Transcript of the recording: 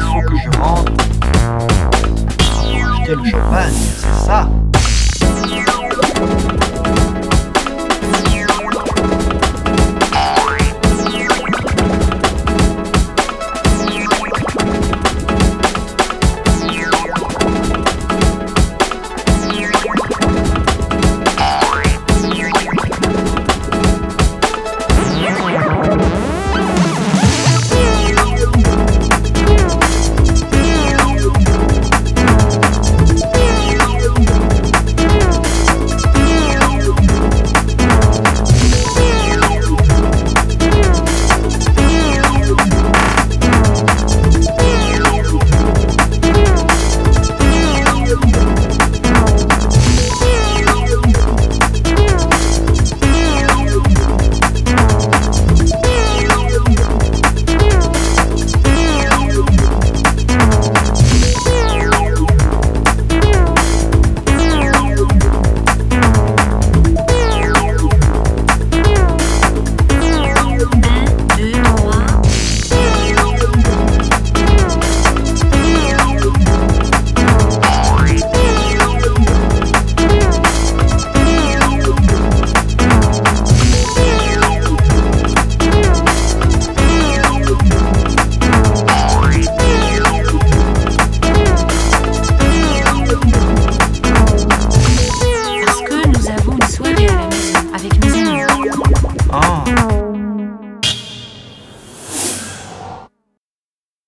je rentre. Champagne, c'est ça? avec mes amis. Oh.